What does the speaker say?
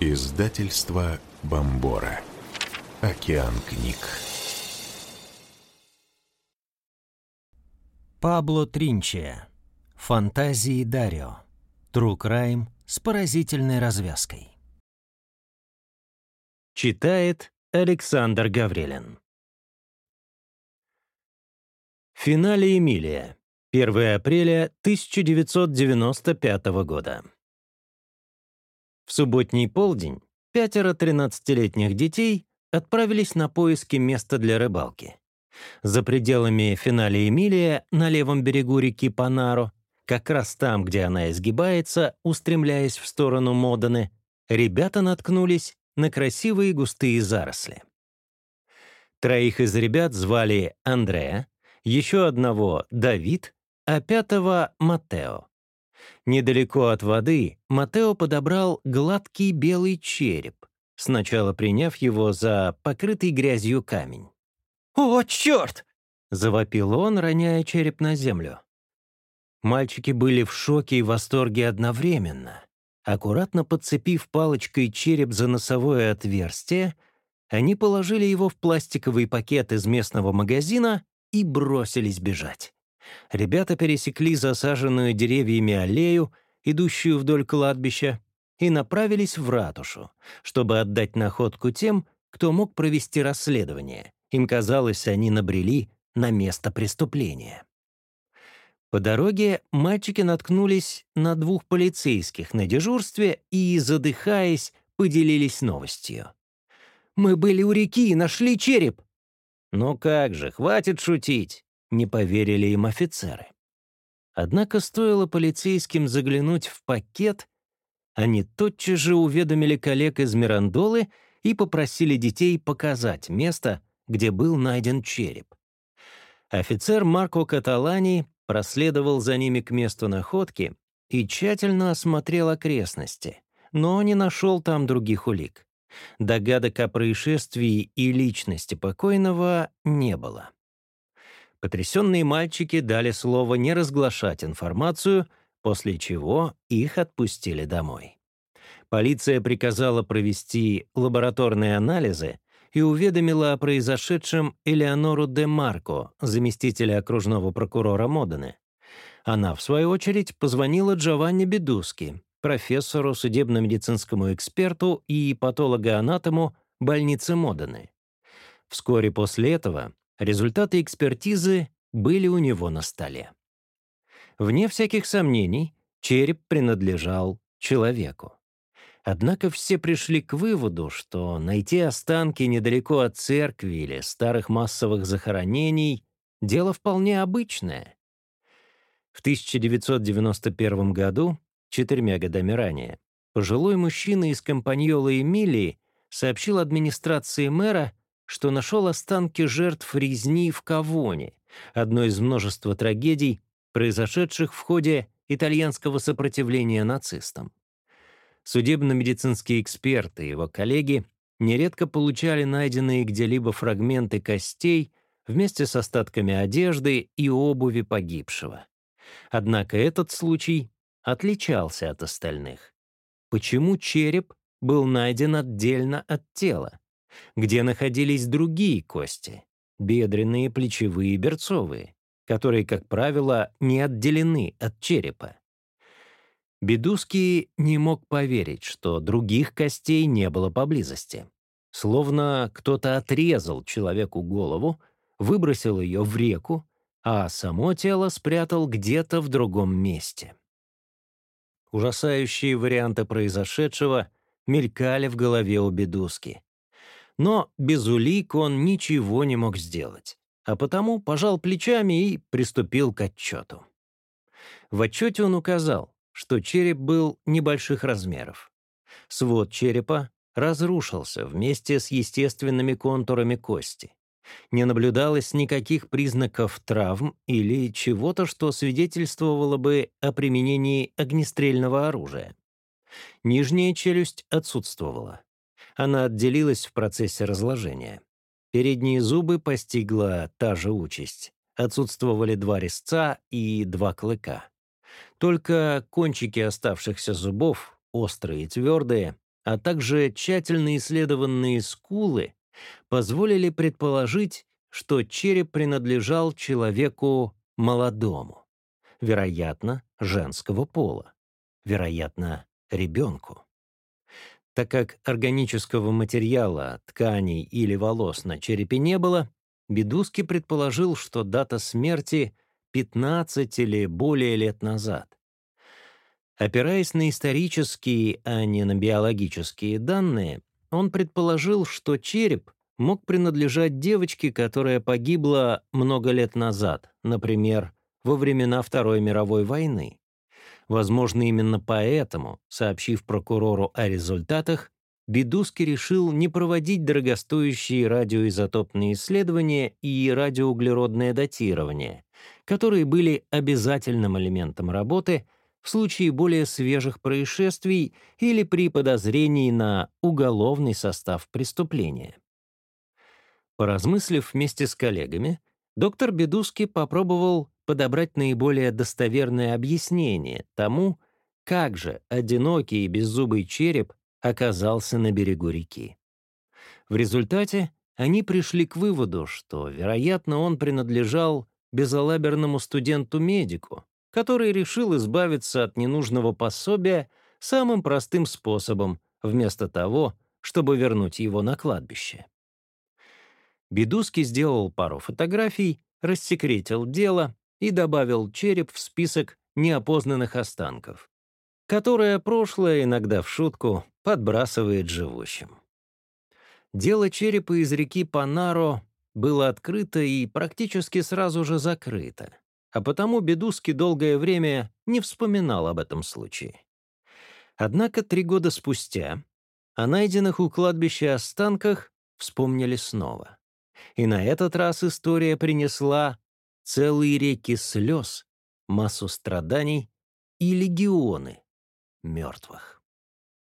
Издательство Бомбора. Океан книг. Пабло Тринчия. Фантазии Дарио. True Crime с поразительной развязкой. Читает Александр Гаврилин. Финале Эмилия. 1 апреля 1995 года. В субботний полдень пятеро 13-летних детей отправились на поиски места для рыбалки. За пределами финале Эмилия на левом берегу реки Панаро, как раз там, где она изгибается, устремляясь в сторону Моданы, ребята наткнулись на красивые густые заросли. Троих из ребят звали Андреа, еще одного — Давид, а пятого — Матео. Недалеко от воды Матео подобрал гладкий белый череп, сначала приняв его за покрытый грязью камень. «О, черт!» — завопил он, роняя череп на землю. Мальчики были в шоке и восторге одновременно. Аккуратно подцепив палочкой череп за носовое отверстие, они положили его в пластиковый пакет из местного магазина и бросились бежать. Ребята пересекли засаженную деревьями аллею, идущую вдоль кладбища, и направились в ратушу, чтобы отдать находку тем, кто мог провести расследование. Им казалось, они набрели на место преступления. По дороге мальчики наткнулись на двух полицейских на дежурстве и, задыхаясь, поделились новостью. «Мы были у реки и нашли череп!» «Ну как же, хватит шутить!» не поверили им офицеры. Однако стоило полицейским заглянуть в пакет, они тотчас же уведомили коллег из Мирандолы и попросили детей показать место, где был найден череп. Офицер Марко Каталани проследовал за ними к месту находки и тщательно осмотрел окрестности, но не нашел там других улик. Догадок о происшествии и личности покойного не было. Потрясенные мальчики дали слово не разглашать информацию, после чего их отпустили домой. Полиция приказала провести лабораторные анализы и уведомила о произошедшем Элеонору де Марко, заместителя окружного прокурора Модены. Она, в свою очередь, позвонила Джованни Бедуски, профессору, судебно-медицинскому эксперту и патологоанатому больницы Модены. Вскоре после этого Результаты экспертизы были у него на столе. Вне всяких сомнений, череп принадлежал человеку. Однако все пришли к выводу, что найти останки недалеко от церкви или старых массовых захоронений — дело вполне обычное. В 1991 году, четырьмя годами ранее, пожилой мужчина из компаньола Эмилии сообщил администрации мэра, что нашел останки жертв резни в Кавоне, одной из множества трагедий, произошедших в ходе итальянского сопротивления нацистам. Судебно-медицинские эксперты и его коллеги нередко получали найденные где-либо фрагменты костей вместе с остатками одежды и обуви погибшего. Однако этот случай отличался от остальных. Почему череп был найден отдельно от тела? где находились другие кости — бедренные, плечевые берцовые, которые, как правило, не отделены от черепа. Бедуский не мог поверить, что других костей не было поблизости. Словно кто-то отрезал человеку голову, выбросил ее в реку, а само тело спрятал где-то в другом месте. Ужасающие варианты произошедшего мелькали в голове у Бедуски, но без улик он ничего не мог сделать, а потому пожал плечами и приступил к отчету. В отчете он указал, что череп был небольших размеров. Свод черепа разрушился вместе с естественными контурами кости. Не наблюдалось никаких признаков травм или чего-то, что свидетельствовало бы о применении огнестрельного оружия. Нижняя челюсть отсутствовала она отделилась в процессе разложения. Передние зубы постигла та же участь. Отсутствовали два резца и два клыка. Только кончики оставшихся зубов, острые и твердые, а также тщательно исследованные скулы, позволили предположить, что череп принадлежал человеку молодому. Вероятно, женского пола. Вероятно, ребенку. Так как органического материала, тканей или волос на черепе не было, Бедуски предположил, что дата смерти — 15 или более лет назад. Опираясь на исторические, а не на биологические данные, он предположил, что череп мог принадлежать девочке, которая погибла много лет назад, например, во времена Второй мировой войны. Возможно, именно поэтому, сообщив прокурору о результатах, Бедуски решил не проводить дорогостоящие радиоизотопные исследования и радиоуглеродное датирование, которые были обязательным элементом работы в случае более свежих происшествий или при подозрении на уголовный состав преступления. Поразмыслив вместе с коллегами, доктор Бедуски попробовал подобрать наиболее достоверное объяснение тому, как же одинокий и беззубый череп оказался на берегу реки. В результате они пришли к выводу, что, вероятно, он принадлежал безалаберному студенту-медику, который решил избавиться от ненужного пособия самым простым способом, вместо того, чтобы вернуть его на кладбище. Бедуски сделал пару фотографий, рассекретил дело и добавил череп в список неопознанных останков, которое прошлое иногда в шутку подбрасывает живущим. Дело черепа из реки Панаро было открыто и практически сразу же закрыто, а потому Бедуски долгое время не вспоминал об этом случае. Однако три года спустя о найденных у кладбища останках вспомнили снова. И на этот раз история принесла целые реки слез, массу страданий и легионы мертвых.